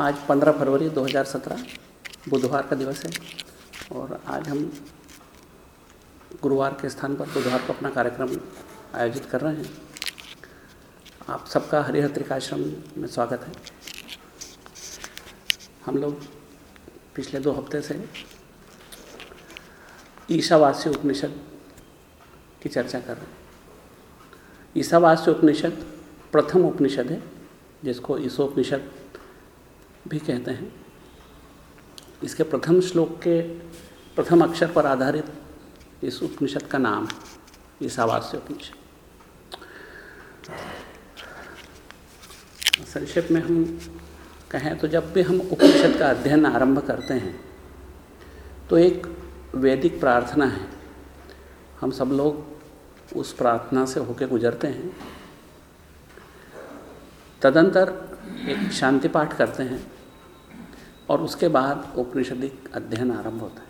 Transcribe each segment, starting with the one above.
आज 15 फरवरी 2017 बुधवार का दिवस है और आज हम गुरुवार के स्थान पर बुधवार को अपना कार्यक्रम आयोजित कर रहे हैं। आप सबका हरिहर त्रिकाश्रम में स्वागत है। हम लोग पिछले दो हफ़्ते से ईशावास्य उपनिषद की चर्चा कर रहे हैं। ईशावास्य उपनिषद प्रथम उपनिषद है, जिसको ईशोपनिषद भी कहते हैं। इसके प्रथम श्लोक के प्रथम अक्षर पर आधारित इस उपनिषद का नाम है ईशावास्य उपनिषद। संक्षेप में हम कहें तो जब भी हम उपनिषद का अध्ययन आरंभ करते हैं तो एक वैदिक प्रार्थना है। हम सब लोग उस प्रार्थना से होकर गुजरते हैं। तदंतर एक शांति पाठ करते हैं। और उसके बाद उपनिषदिक अध्ययन आरंभ होता है।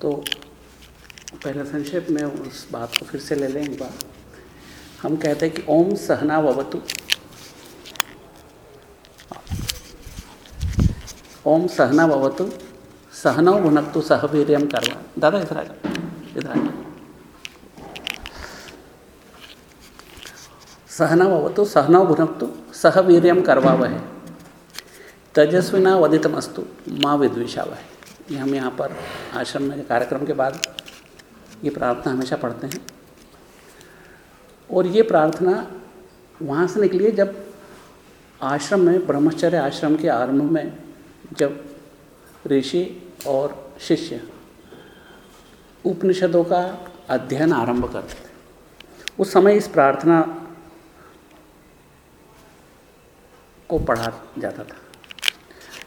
तो पहले संक्षेप में उस बात को फिर से ले लें एक बार। हम कहते हैं कि ओम सहना ववतु ओम सहना ववतु सहनौ भुनक्तु सहवीर्यम करवा दादा, इधर आ इधर आ सहना ववतु सहनव भुनक्तु सहवीर्यम करवा वह तेजस्विना वदितमस्तु माँ विद्विषा वह ये हम यहाँ पर आश्रम में कार्यक्रम के बाद ये प्रार्थना हमेशा पढ़ते हैं। और ये प्रार्थना वहाँ से निकली है जब आश्रम में, ब्रह्मचर्य आश्रम के आरंभ में जब ऋषि और शिष्य उपनिषदों का अध्ययन आरंभ करते थे। उस समय इस प्रार्थना को पढ़ा जाता था।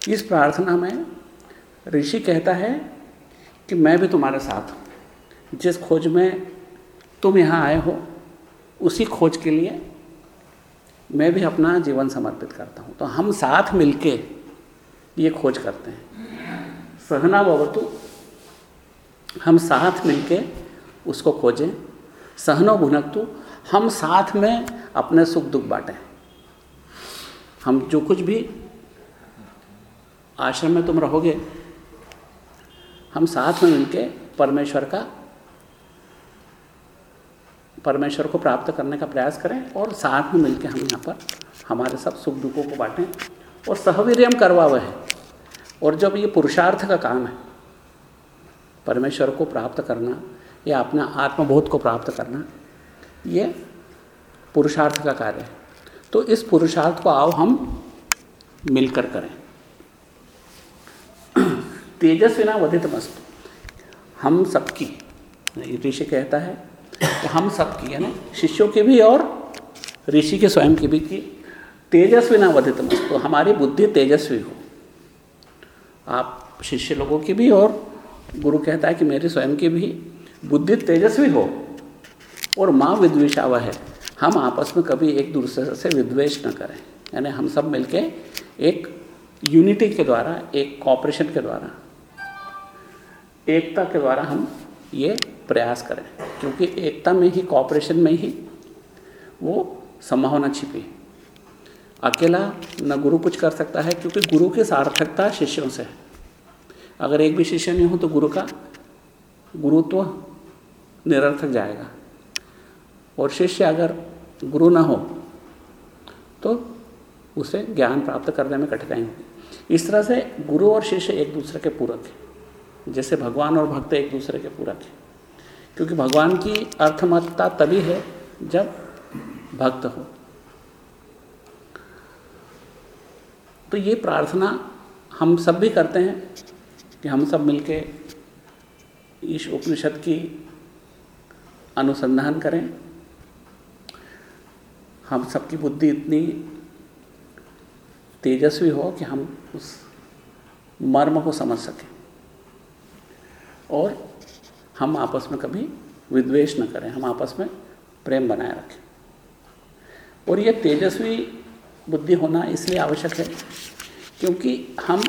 इस प्रार्थना में ऋषि कहता है कि मैं भी तुम्हारे साथ हूँ। जिस खोज में तुम यहाँ आए हो, उसी खोज के लिए मैं भी अपना जीवन समर्पित करता हूँ। तो हम साथ मिलके ये खोज करते हैं। सहना भवतु, हम साथ मिलके उसको खोजें। सहनो भुनकतु, हम साथ में अपने सुख दुख बांटें। हम जो कुछ भी आश्रम में तुम रहोगे। हम साथ में मिलके परमेश्वर का, परमेश्वर को प्राप्त करने का प्रयास करें और साथ में मिलकर हम यहाँ पर हमारे सब सुख दुखों को बांटें और सहवीर्यम करवा वह है। और जब ये पुरुषार्थ का काम है, परमेश्वर को प्राप्त करना, या अपना आत्मबोध को प्राप्त करना, ये पुरुषार्थ का कार्य है। तो इस पुरुषार्थ को आओ, हम मिलकर करें। तेजस्विना वधित मस्त हम सबकी, ऋषि कहता है कि हम सबकी, यानी शिष्यों की भी और ऋषि के स्वयं की भी की तेजस्विना वधित मस्त तो हमारी बुद्धि तेजस्वी हो। आप शिष्य लोगों की भी और गुरु कहता है कि मेरी स्वयं की भी बुद्धि तेजस्वी हो। और माँ विद्वेषावा है। हम आपस में कभी एक दूसरे से विद्वेष न करें। यानी हम सब मिलके एक यूनिटी के द्वारा, एक कॉपरेशन के द्वारा एकता के द्वारा हम ये प्रयास करें, क्योंकि एकता में ही कॉपरेशन में ही वो संभावना छिपी अकेला न गुरु कुछ कर सकता है, क्योंकि गुरु की सार्थकता शिष्यों से है। अगर एक भी शिष्य नहीं हो तो गुरु का गुरुत्व निरर्थक जाएगा। और शिष्य अगर गुरु न हो तो उसे ज्ञान प्राप्त करने में कठिनाई होगी इस तरह से गुरु और शिष्य एक दूसरे के पूरक हैं। जैसे भगवान और भक्त एक दूसरे के पूरक हैं। क्योंकि भगवान की अर्थमत्ता तभी है जब भक्त हो। तो ये प्रार्थना हम सब भी करते हैं कि हम सब मिलके इस उपनिषद की अनुसंधान करें। हम सबकी बुद्धि इतनी तेजस्वी हो कि हम उस मर्म को समझ सकें। और हम आपस में कभी विद्वेष न करें, हम आपस में प्रेम बनाए रखें। और ये तेजस्वी बुद्धि होना इसलिए आवश्यक है क्योंकि हम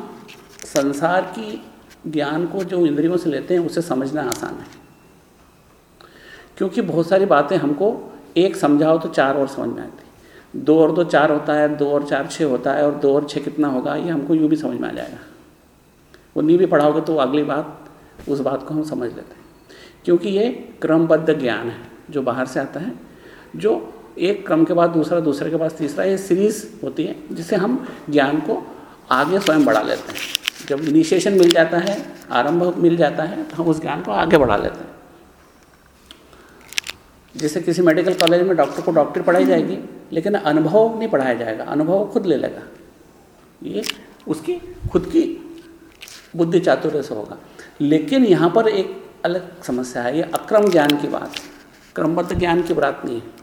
संसार की ज्ञान को जो इंद्रियों से लेते हैं, उसे समझना आसान है। क्योंकि बहुत सारी बातें हमको एक समझाओ तो चार और समझ में आती दो और दो चार होता है, दो और चार छः होता है, और दो और छः कितना होगा, ये हमको यूँ भी समझ में आ जाएगा। वो नहीं भी पढ़ाओगे तो अगली बात उस बात को हम समझ लेते हैं। क्योंकि ये क्रमबद्ध ज्ञान है, जो बाहर से आता है, जो एक क्रम के बाद दूसरा, दूसरे के बाद तीसरा, ये सीरीज़ होती है जिससे हम ज्ञान को आगे स्वयं बढ़ा लेते हैं। जब इनिशिएशन मिल जाता है, आरंभ मिल जाता है तो हम उस ज्ञान को आगे बढ़ा लेते हैं। जैसे किसी मेडिकल कॉलेज में डॉक्टर को डॉक्टरी पढ़ाई जाएगी, लेकिन अनुभव नहीं पढ़ाया जाएगा, अनुभव खुद ले लेगा। ये उसकी, खुद की बुद्धि चातुर्य से होगा। लेकिन यहाँ पर एक अलग समस्या है, ये अक्रम ज्ञान की बात है। क्रमबद्ध ज्ञान की बात नहीं है।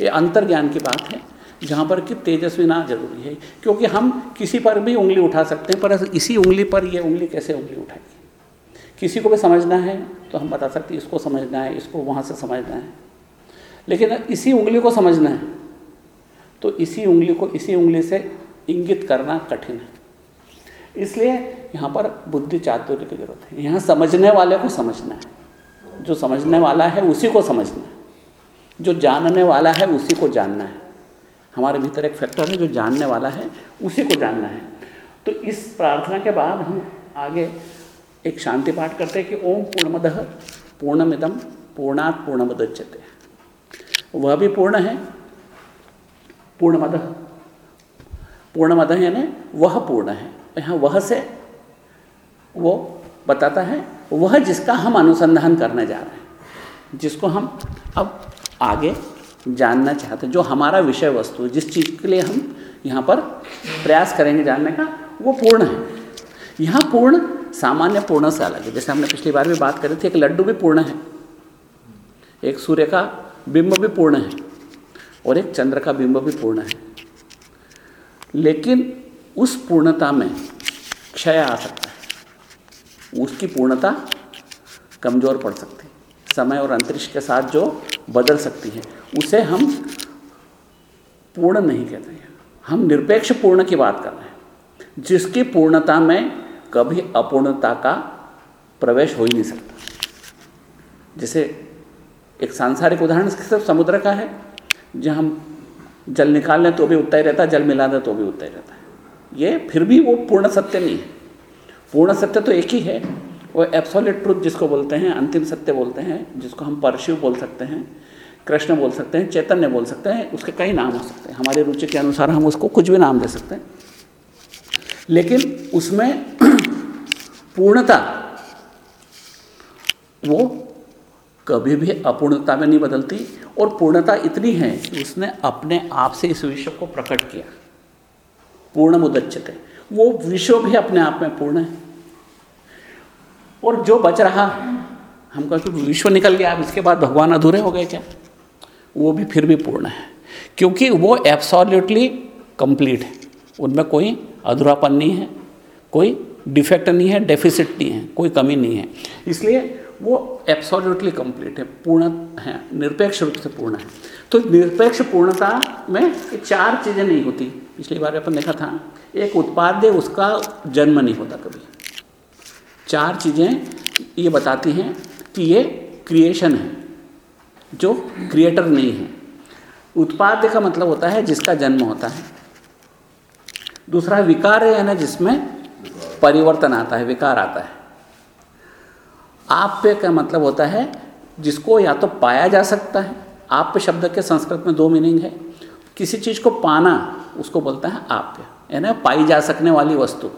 ये अंतर ज्ञान की बात है, जहाँ पर कि तेजस्वी ना ज़रूरी है, क्योंकि हम किसी पर भी उंगली उठा सकते हैं, पर इसी उंगली पर ये उंगली कैसे उंगली उठाएगी? किसी को भी समझना है तो हम बता सकते हैं, इसको समझना है, इसको वहाँ से समझना है। लेकिन इसी उंगली को समझना है तो इसी उंगली को इसी उंगली से इंगित करना कठिन है। इसलिए यहाँ पर बुद्धि चातुर्य की ज़रूरत है। यहाँ समझने वाले को समझना है। जो समझने वाला है, उसी को समझना है। जो जानने वाला है, उसी को जानना है। हमारे भीतर एक फैक्टर है, जो जानने वाला है, उसी को जानना है। तो इस प्रार्थना के बाद हम आगे एक शांति पाठ करते हैं कि ओम पूर्णमद पूर्णमिदम पूर्णात पूर्णमदच्यते। वह भी पूर्ण है। पूर्णमद। पूर्णमद यानी वह पूर्ण है। यहाँ वह से वो बताता है, वह जिसका हम अनुसंधान करने जा रहे हैं, जिसको हम अब आगे जानना चाहते हैं, जो हमारा विषय वस्तु, जिस चीज़ के लिए हम यहाँ पर प्रयास करेंगे जानने का, वो पूर्ण है। यहाँ पूर्ण, सामान्य पूर्ण से अलग है। जैसे हमने पिछली बार भी बात करी थी, एक लड्डू भी पूर्ण है, एक सूर्य का बिंब भी पूर्ण है, और एक चंद्र का बिंब भी पूर्ण है। लेकिन उस पूर्णता में क्षय आ सकता है। उसकी पूर्णता कमज़ोर पड़ सकती है। समय और अंतरिक्ष के साथ जो बदल सकती है, उसे हम पूर्ण नहीं कहते हैं। हम निरपेक्ष पूर्ण की बात कर रहे हैं, जिसकी पूर्णता में कभी अपूर्णता का प्रवेश हो ही नहीं सकता। जैसे एक सांसारिक उदाहरण सिर्फ़ समुद्र का है, जहाँ हम जल निकाल लें तो भी उतना ही रहता है जल मिला दें तो भी उतना ही रहता। है ये फिर भी वो पूर्ण सत्य नहीं है। पूर्ण सत्य तो एक ही है। वो एब्सोल्यूट ट्रुथ जिसको बोलते हैं, अंतिम सत्य बोलते हैं, जिसको हम परशिव बोल सकते हैं, कृष्ण बोल सकते हैं, चैतन्य बोल सकते हैं, उसके कई नाम हो सकते हैं। हमारी रुचि के अनुसार हम उसको कुछ भी नाम दे सकते हैं। लेकिन उसमें पूर्णता, वो कभी भी अपूर्णता में नहीं बदलती, और पूर्णता इतनी है कि उसने अपने आप से इस विश्व को प्रकट किया। पूर्ण मुदच्यते वो विश्व भी अपने आप में पूर्ण है। और जो बच रहा, हम कहते विश्व निकल गया, अब इसके बाद भगवान अधूरे हो गए क्या? वो भी फिर भी पूर्ण है। क्योंकि वो एब्सोल्युटली कंप्लीट है। उनमें कोई अधूरापन नहीं है, कोई डिफेक्ट नहीं है डेफिसिट नहीं है, कोई कमी नहीं है। इसलिए वो एब्सोल्युटली कंप्लीट है, पूर्ण है, निरपेक्ष रूप से पूर्ण है। तो निरपेक्ष पूर्णता में चार चीज़ें नहीं होती। पिछली बार अपन देखा था, एक उत्पाद उसका जन्म नहीं होता कभी। चार चीज़ें ये बताती हैं कि ये क्रिएशन है, जो क्रिएटर नहीं है। उत्पाद्य का मतलब होता है जिसका जन्म होता है। दूसरा विकार है ना जिसमें परिवर्तन आता है, विकार आता है। आप्य का मतलब होता है जिसको या तो पाया जा सकता है। आप्य शब्द के संस्कृत में दो मीनिंग है। किसी चीज़ को पाना, उसको बोलता है आप्य, यानी पाई जा सकने वाली वस्तु।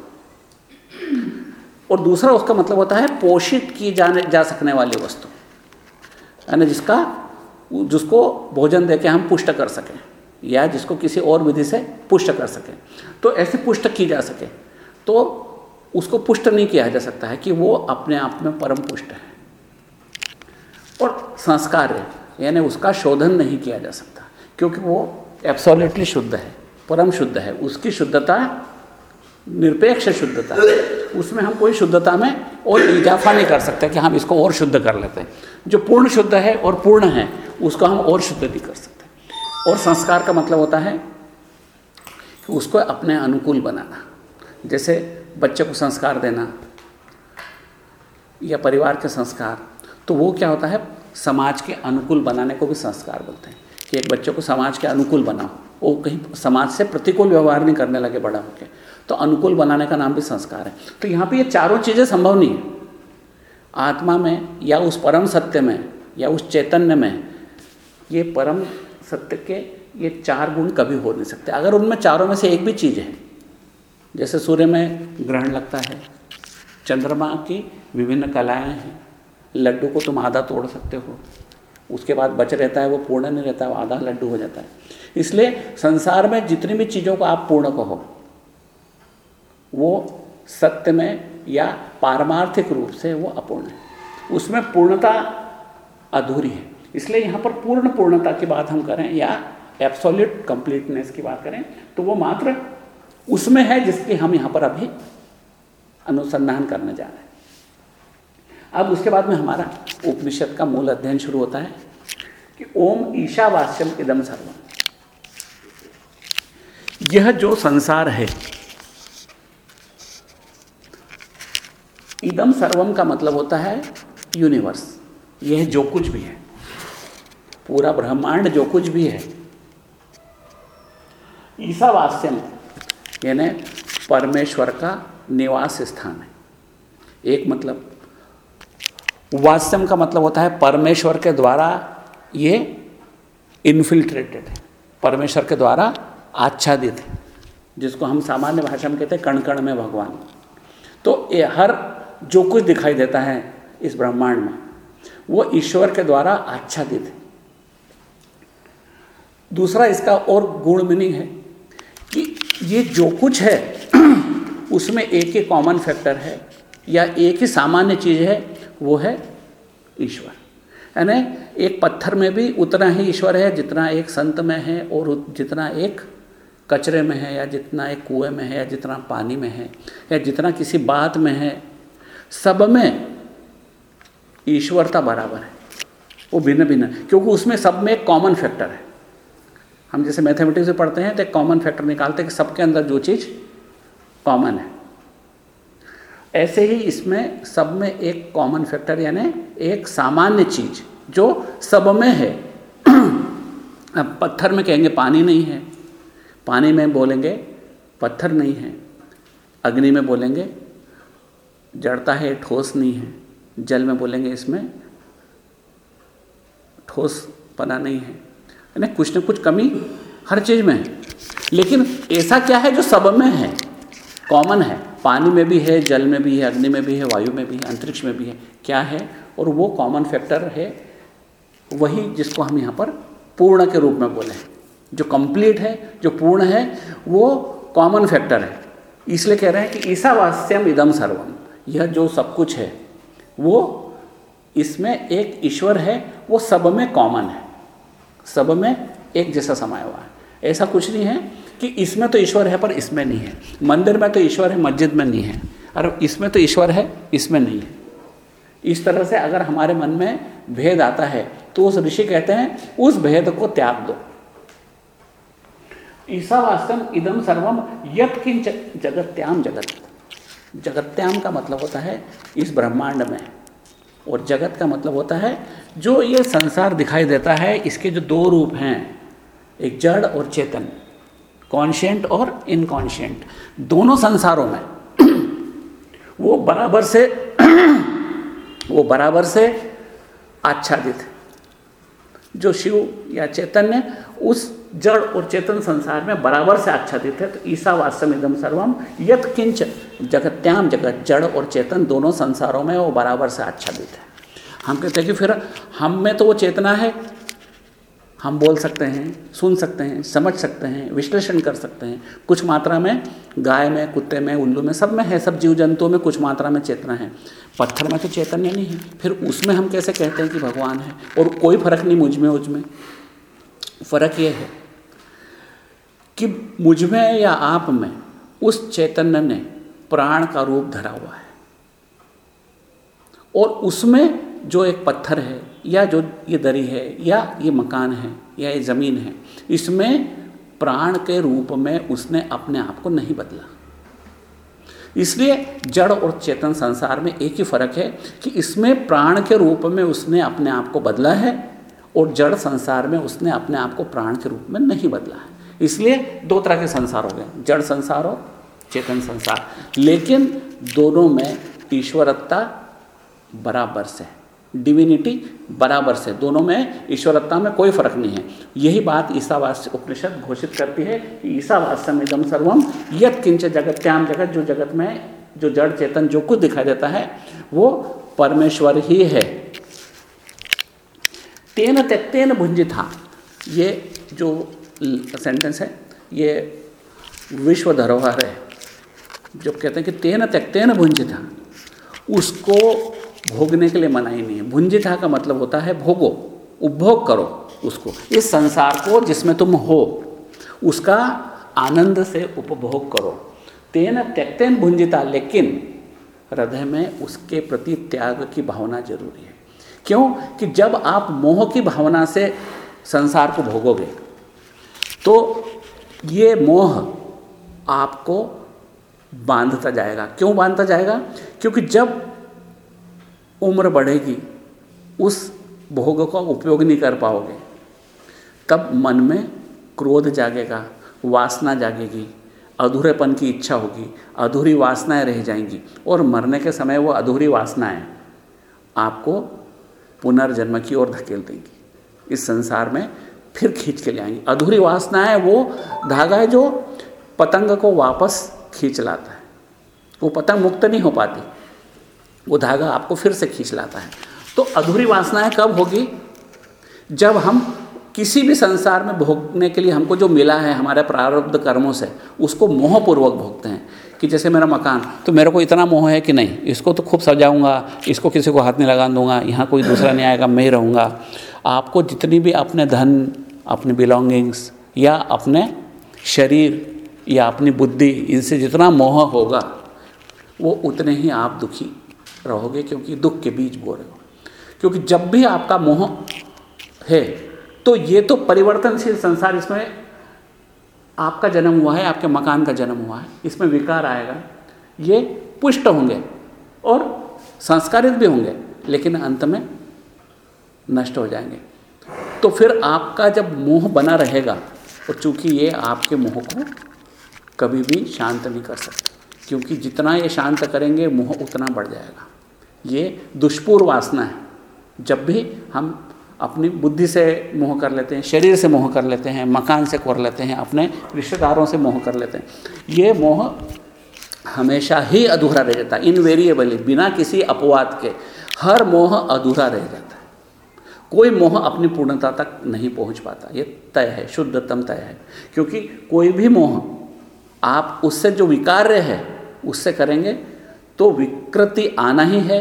और दूसरा उसका मतलब होता है पोषित की जाने, जा सकने वाली वस्तु। यानी जिसका, जिसको भोजन दे के हम पुष्ट कर सकें, या जिसको किसी और विधि से पुष्ट कर सकें। तो ऐसे पुष्ट की जा सके। तो उसको पुष्ट नहीं किया जा सकता है कि वो अपने आप में परम पुष्ट है। और संस्कार है, यानी उसका शोधन नहीं किया जा सकता, क्योंकि वो एब्सोल्युटली शुद्ध है, परम शुद्ध है, उसकी शुद्धता, निरपेक्ष शुद्धता। उसमें हम कोई शुद्धता में और इजाफा नहीं कर सकते कि हम इसको और शुद्ध कर लेते हैं। जो पूर्ण शुद्ध है और पूर्ण है, उसको हम और शुद्ध नहीं कर सकते। और संस्कार का मतलब होता है कि उसको अपने अनुकूल बनाना। जैसे बच्चे को संस्कार देना या परिवार के संस्कार तो वो क्या होता है? समाज के अनुकूल बनाने को भी संस्कार बोलते हैं। कि एक बच्चे को समाज के अनुकूल बनाओ। वो कहीं समाज से प्रतिकूल व्यवहार नहीं करने लगे बड़ा होकर तो अनुकूल बनाने का नाम भी संस्कार है। तो यहाँ पे ये चारों चीज़ें संभव नहीं है। आत्मा में या उस परम सत्य में या उस चैतन्य में ये परम सत्य के ये चार गुण कभी हो नहीं सकते। अगर उनमें चारों में से एक भी चीज़ है, जैसे सूर्य में ग्रहण लगता है, चंद्रमा की विभिन्न कलाएँ हैं, लड्डू को तुम आधा तोड़ सकते हो उसके बाद बच रहता है, वो पूर्ण नहीं रहता, वो आधा लड्डू हो जाता है। इसलिए संसार में जितनी भी चीज़ों को आप पूर्ण कहो, वो सत्य में या पारमार्थिक रूप से वो अपूर्ण है। उसमें पूर्णता अधूरी है। इसलिए यहाँ पर पूर्ण पूर्णता की बात हम करें या एब्सोल्यूट कंप्लीटनेस की बात करें तो वो मात्र उसमें है जिसकी हम यहाँ पर अभी अनुसंधान करने जा रहे हैं। अब उसके बाद में हमारा उपनिषद का मूल अध्ययन शुरू होता है कि ओम ईशावास्यम इदम सर्वम। यह जो संसार है, इदम सर्वम का मतलब होता है यूनिवर्स। यह जो कुछ भी है, पूरा ब्रह्मांड जो कुछ भी है ईसावास्यम यानी परमेश्वर का निवास स्थान है। एक मतलब वास्यम का मतलब होता है परमेश्वर के द्वारा ये इन्फिल्ट्रेटेड है। परमेश्वर के द्वारा आच्छादित है, जिसको हम सामान्य भाषा में कहते हैं कण कण में भगवान। तो ये हर जो कुछ दिखाई देता है इस ब्रह्मांड में, वो ईश्वर के द्वारा आच्छादित है। दूसरा इसका और गुण मीनिंग है कि ये जो कुछ है, उसमें एक ही कॉमन फैक्टर है या एक ही सामान्य चीज़ है वो है ईश्वर। यानी एक पत्थर में भी उतना ही ईश्वर है जितना एक संत में है और जितना एक कचरे में है या जितना एक कुएँ में है या जितना पानी में है या जितना किसी बात में है, सब में ईश्वरता बराबर है। वो भिन्न भिन्न क्योंकि उसमें सब में एक कॉमन फैक्टर है। हम जैसे मैथमेटिक्स में पढ़ते हैं तो एक कॉमन फैक्टर निकालते हैं कि सबके अंदर जो चीज़ कॉमन है। ऐसे ही इसमें सब में एक कॉमन फैक्टर यानी एक सामान्य चीज़ जो सब में है। पत्थर में कहेंगे पानी नहीं है। पानी में बोलेंगे पत्थर नहीं है। अग्नि में बोलेंगे जड़ता है, ठोस नहीं है। जल में बोलेंगे इसमें ठोस पना नहीं है। यानी कुछ न कुछ कमी हर चीज़ में है। लेकिन ऐसा क्या है जो सब में है? कॉमन है। पानी में भी है, जल में भी है, अग्नि में भी है, वायु में भी है, अंतरिक्ष में भी है, क्या है? और वो कॉमन फैक्टर है, वही जिसको हम यहाँ पर पूर्ण के रूप में बोले जो कंप्लीट है, जो पूर्ण है, वो कॉमन फैक्टर है। इसलिए कह रहे हैं कि ईसावास्यम इदम सर्वम यह जो सब कुछ है, वो इसमें एक ईश्वर है, वो सब में कॉमन है। सब में एक जैसा समाया हुआ है। ऐसा कुछ नहीं है कि इसमें तो ईश्वर है, पर इसमें नहीं है। मंदिर में तो ईश्वर है, मस्जिद में नहीं है। और इसमें तो ईश्वर है, इसमें नहीं है। इस तरह से अगर हमारे मन में भेद आता है तो उस ऋषि कहते हैं, उस भेद को त्याग दो। ईसावास्तम इदम सर्वम यत जगत्याम जगत। जगत्याम का मतलब होता है, इस ब्रह्मांड में। और जगत का मतलब होता है, जो ये संसार दिखाई देता है, इसके जो दो रूप हैं, एक जड़ और चेतन। कॉन्शियंट और इनकॉन्शियंट दोनों संसारों में। वो बराबर से वो बराबर से आच्छादित है। जो शिव या चैतन्य उस जड़ और चेतन संसार में बराबर से आच्छादित है तो ईसा वास्तव इदम सर्वम यथ किंच जगत्याम जगत जड़ और चेतन दोनों संसारों में वो बराबर से आच्छादित है। हम कहते हैं कि फिर हम में तो वो चेतना है हम बोल सकते हैं, सुन सकते हैं, समझ सकते हैं, विश्लेषण कर सकते हैं। कुछ मात्रा में गाय में, कुत्ते में, उल्लू में, सब में है, सब जीव जंतुओं में कुछ मात्रा में चेतना है। पत्थर में तो चैतन्य नहीं है। फिर उसमें हम कैसे कहते हैं कि भगवान है? और कोई फ़र्क नहीं मुझमें उज में। फ़र्क ये है कि मुझमें या आप में उस चैतन्य ने प्राण का रूप धरा हुआ है। और उसमें जो एक पत्थर है, या जो ये दरी है, या ये मकान है, या ये ज़मीन है, इसमें प्राण के रूप में उसने अपने आप को नहीं बदला। इसलिए जड़ और चेतन संसार में एक ही फ़र्क है कि इसमें प्राण के रूप में उसने अपने आप को बदला है और जड़ संसार में उसने अपने आप को प्राण के रूप में नहीं बदला है। इसलिए दो तरह के संसार हो गए, जड़ संसार और चेतन संसार। लेकिन दोनों में ईश्वरत्ता बराबर से डिविनिटी बराबर से। दोनों में ईश्वरत्ता में कोई फ़र्क नहीं है। यही बात ईसावास उपनिषद घोषित करती है कि ईसावास्यम इदम सर्वम यत किंच जगत त्याम जगत जो जगत में जो जड़ चेतन जो कुछ दिखाई देता है, वो परमेश्वर ही है। तेन त्यक्तेन भुंजिता ये जो सेंटेंस है, ये विश्व धरोहर है। जो कहते हैं कि तेन त्यक्तेन भुंजिता उसको भोगने के लिए मना ही नहीं है। भुंजिता का मतलब होता है भोगो, उपभोग करो उसको। इस संसार को जिसमें तुम हो, उसका आनंद से उपभोग करो। तेन त्यक्तेन भुंजिता, लेकिन हृदय में उसके प्रति त्याग की भावना ज़रूरी है। क्यों? कि जब आप मोह की भावना से संसार को भोगोगे तो ये मोह आपको बांधता जाएगा। क्यों बांधता जाएगा? क्योंकि जब उम्र बढ़ेगी, उस भोग का उपयोग नहीं कर पाओगे। तब मन में क्रोध जागेगा, वासना जागेगी, अधूरेपन की इच्छा होगी, अधूरी वासनाएँ रह जाएँगी और मरने के समय वो अधूरी वासनाएँ आपको पुनर्जन्म की ओर धकेल देंगी। इस संसार में फिर खींच के ले आएँगी। अधूरी वासनाएँ वो धागा है जो पतंग को वापस खींच लाता है। वो पतंग मुक्त नहीं हो पाती। वो धागा आपको फिर से खींच लाता है। तो अधूरी वासनाएँ कब होगी? जब हम किसी भी संसार में भोगने के लिए हमको जो मिला है, हमारे प्रारब्ध कर्मों से, उसको मोहपूर्वक भोगते हैं। कि जैसे मेरा मकान तो मेरे को इतना मोह है कि नहीं? इसको तो खूब सजाऊँगा, इसको किसी को हाथ नहीं लगा दूँगा, यहाँ कोई दूसरा नहीं आएगा, मैं ही रहूँगा। आपको जितनी भी अपने धन, अपने बिलोंगिंग्स या अपने शरीर या अपनी बुद्धि, इनसे जितना मोह होगा, वो उतने ही आप दुखी रहोगे क्योंकि दुख के बीज बो रहे हो। क्योंकि जब भी आपका मोह है तो ये तो परिवर्तनशील संसार इसमें आपका जन्म हुआ है, आपके मकान का जन्म हुआ है, इसमें विकार आएगा। ये पुष्ट होंगे और संस्कारित भी होंगे, लेकिन अंत में नष्ट हो जाएँगे। तो फिर आपका जब मोह बना रहेगा, और चूँकि ये आपके मोह को कभी भी शांत नहीं कर सकते, क्योंकि जितना ये शांत करेंगे, मोह उतना बढ़ जाएगा। ये दुष्पूर वासना है। जब भी हम अपनी बुद्धि से मोह कर लेते हैं, शरीर से मोह कर लेते हैं, मकान से कर लेते हैं, अपने रिश्तेदारों से मोह कर लेते हैं, ये मोह हमेशा ही अधूरा रह जाता है इनवेरिएबली बिना किसी अपवाद के। हर मोह अधूरा रह जाता है। कोई मोह अपनी पूर्णता तक नहीं पहुँच पाता। ये तय है, शुद्धतम तय है। क्योंकि कोई भी मोह, आप उससे जो विकार्य है, उससे करेंगे तो विकृति आना ही है,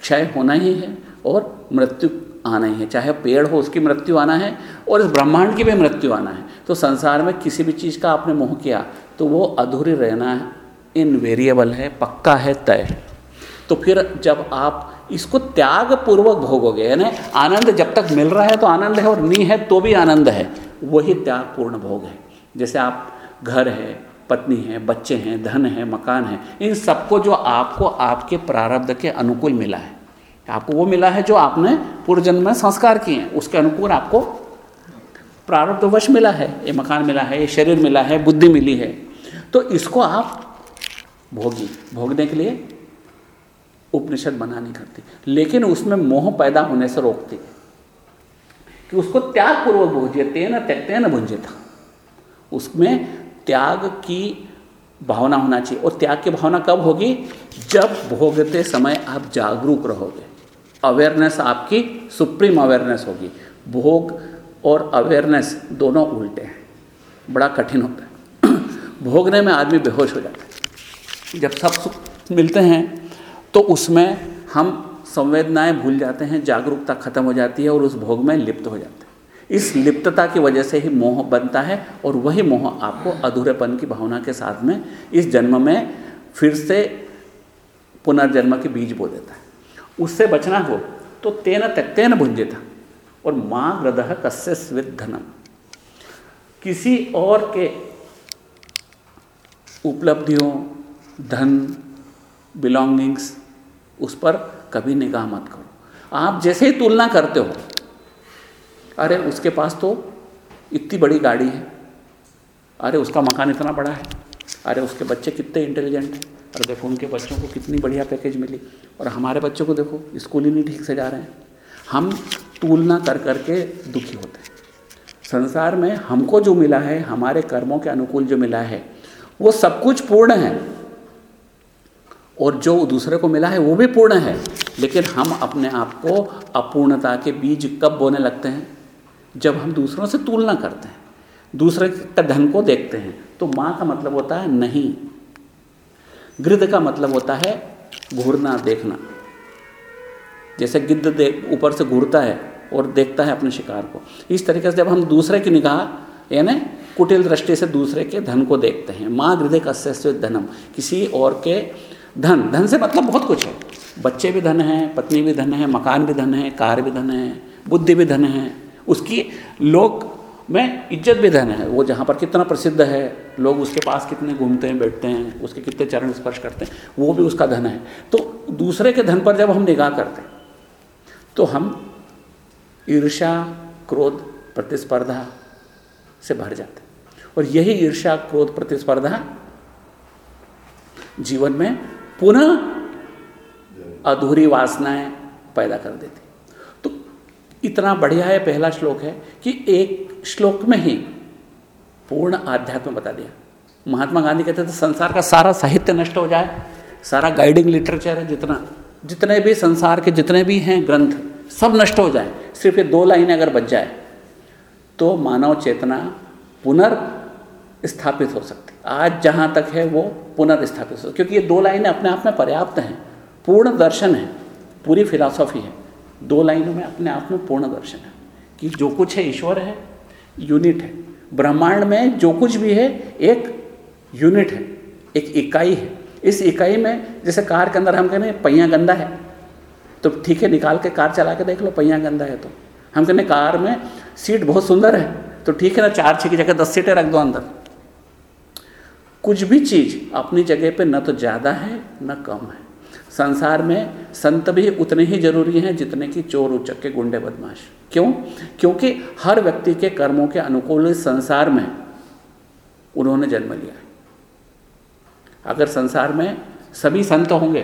क्षय होना ही है और मृत्यु आना ही है। चाहे पेड़ हो, उसकी मृत्यु आना है और इस ब्रह्मांड की भी मृत्यु आना है। तो संसार में किसी भी चीज़ का आपने मोह किया तो वो अधूरी रहना है इनवेरिएबल है, पक्का है, तय तो फिर जब आप इसको त्याग पूर्वक भोगोगे, यानी आनंद जब तक मिल रहा है तो आनंद है और नहीं है तो भी आनंद है, वही त्याग पूर्ण भोग है। जैसे आप घर है पत्नी है, बच्चे हैं, धन है, मकान है, इन सबको जो आपको आपके प्रारब्ध के अनुकूल मिला है। आपको वो मिला है जो आपने पूर्व जन्म में संस्कार किए हैं। उसके अनुकूल आपको प्रारब्धवश मिला है। ये मकान मिला है, ये शरीर मिला है, बुद्धि मिली है। तो इसको आप भोगी, भोगने के लिए उपनिषद मना नहीं करती। लेकिन उसमें मोह पैदा होने से रोकती। है कि उसको त्याग पूर्वक भोजिए तेन त्यक्तेन भुंजे था उसमें त्याग की भावना होना चाहिए। और त्याग की भावना कब होगी? जब भोगते समय आप जागरूक रहोगे। अवेयरनेस आपकी सुप्रीम अवेयरनेस होगी। भोग और अवेयरनेस दोनों उल्टे हैं। बड़ा कठिन होता है। भोगने में आदमी बेहोश हो जाता है। जब सब सुख मिलते हैं तो उसमें हम संवेदनाएँ भूल जाते हैं, जागरूकता खत्म हो जाती है और उस भोग में लिप्त हो जाते हैं। इस लिप्तता की वजह से ही मोह बनता है और वही मोह आपको अधूरेपन की भावना के साथ में इस जन्म में फिर से पुनर्जन्म के बीज बो देता है। उससे बचना हो तो तेन त्यक्तेन भुंजित और माँ ग्रदह कस्य स्विधनम किसी और के उपलब्धियों, धन बिलोंगिंग्स उस पर कभी निगाह मत करो। आप जैसे ही तुलना करते हो अरे उसके पास तो इतनी बड़ी गाड़ी है। अरे उसका मकान इतना बड़ा है। अरे उसके बच्चे कितने इंटेलिजेंट हैं। अरे देखो, उनके बच्चों को कितनी बढ़िया पैकेज मिली। और हमारे बच्चों को देखो, स्कूल ही नहीं ठीक से जा रहे हैं। हम तुलना कर कर के दुखी होते हैं। संसार में हमको जो मिला है, हमारे कर्मों के अनुकूल जो मिला है, वो सब कुछ पूर्ण है। और जो दूसरे को मिला है, वो भी पूर्ण है। लेकिन हम अपने आप को अपूर्णता के बीज कब बोने लगते हैं? जब हम दूसरों से तुलना करते हैं, दूसरे का धन को देखते हैं तो माँ का मतलब होता है नहीं। गृद का मतलब होता है घूरना, देखना। जैसे गिद्ध देख ऊपर से घूरता है और देखता है अपने शिकार को। इस तरीके से जब हम दूसरे की निगाह, यानी कुटिल दृष्टि से दूसरे के धन को देखते हैं, माँ हृदय कस्य धनम, किसी और के धन। धन से मतलब बहुत कुछ है। बच्चे भी धन हैं, पत्नी भी धन है, मकान भी धन है, कार भी धन है, बुद्धि भी धन है। उसकी लोक में इज़्ज़त भी धन है। वो जहाँ पर कितना प्रसिद्ध है, लोग उसके पास कितने घूमते हैं, बैठते हैं, उसके कितने चरण स्पर्श करते हैं, वो भी उसका धन है। तो दूसरे के धन पर जब हम निगाह करते हैं तो हम ईर्षा क्रोध प्रतिस्पर्धा से भर जाते हैं। और यही ईर्षा क्रोध प्रतिस्पर्धा जीवन में पुनः अधूरी वासनाएँ पैदा कर देती इतना बढ़िया है, पहला श्लोक है कि एक श्लोक में ही पूर्ण आध्यात्म बता दिया। महात्मा गांधी कहते थे, संसार का सारा साहित्य नष्ट हो जाए, सारा गाइडिंग लिटरेचर है जितना, जितने भी संसार के जितने भी हैं ग्रंथ, सब नष्ट हो जाए, सिर्फ़ ये दो लाइनें अगर बच जाए तो मानव चेतना पुनर्स्थापित हो सकती। आज जहाँ तक है वो पुनर्स्थापित हो क्योंकि ये दो लाइनें अपने आप में पर्याप्त हैं, पूर्ण दर्शन है, पूरी फिलासॉफी है। दो लाइनों में अपने आप में पूर्ण दर्शन है कि जो कुछ है ईश्वर है यूनिट है। ब्रह्मांड में जो कुछ भी है, एक यूनिट है, एक इकाई है। इस इकाई में, जैसे कार के अंदर हम कहने, पहिया गंदा है तो ठीक है, निकाल के कार चला के देख लो, पहिया गंदा है तो। हम कहने, कार में सीट बहुत सुंदर है तो ठीक है ना, चार छः की जगह दस सीटें रख दो अंदर। कुछ भी चीज़ अपनी जगह पे न तो ज़्यादा है, न कम है। संसार में संत भी उतने ही ज़रूरी हैं जितने कि चोर उचक के गुंडे, बदमाश। क्यों? क्योंकि हर व्यक्ति के कर्मों के अनुकूल संसार में उन्होंने जन्म लिया है। अगर संसार में सभी संत होंगे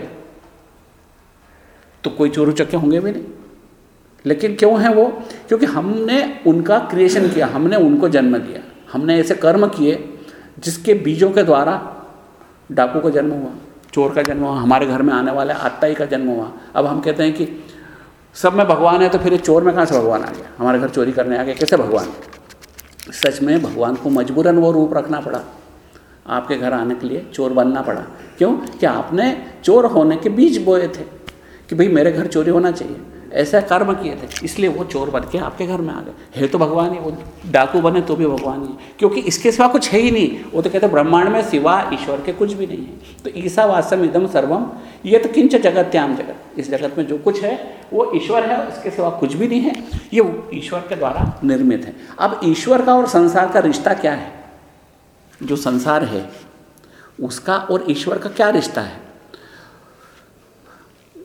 तो कोई चोर उचक्के होंगे भी नहीं। लेकिन क्यों है वो? क्योंकि हमने उनका क्रिएशन किया, हमने उनको जन्म दिया। हमने ऐसे कर्म किए जिसके बीजों के द्वारा डाकू का जन्म हुआ। चोर का जन्म हुआ, हमारे घर में आने वाले आत्ताई का जन्म हुआ। अब हम कहते हैं कि सब में भगवान है तो फिर ये चोर में कहाँ से भगवान आ गया? हमारे घर चोरी करने आ गया, कैसे भगवान? सच में भगवान को मजबूरन वो रूप रखना पड़ा। आपके घर आने के लिए चोर बनना पड़ा। क्यों? कि आपने चोर होने के बीज बोए थे कि भाई मेरे घर चोरी होना चाहिए। ऐसा कर्म किए थे। इसलिए वो चोर बन के आपके घर में आ गए। है तो भगवान ही, वो डाकू बने तो भी भगवान ही। क्योंकि इसके सिवा कुछ है ही नहीं। वो तो कहते ब्रह्मांड में सिवा ईश्वर के कुछ भी नहीं है। तो ईसा वासम इदम सर्वम ये तो किंच जगत्याम जगत। इस जगत में जो कुछ है, वो ईश्वर है इसके सिवा कुछ भी नहीं है। ये ईश्वर के द्वारा निर्मित है। अब ईश्वर का और संसार का रिश्ता क्या है? जो संसार है, उसका और ईश्वर का क्या रिश्ता है?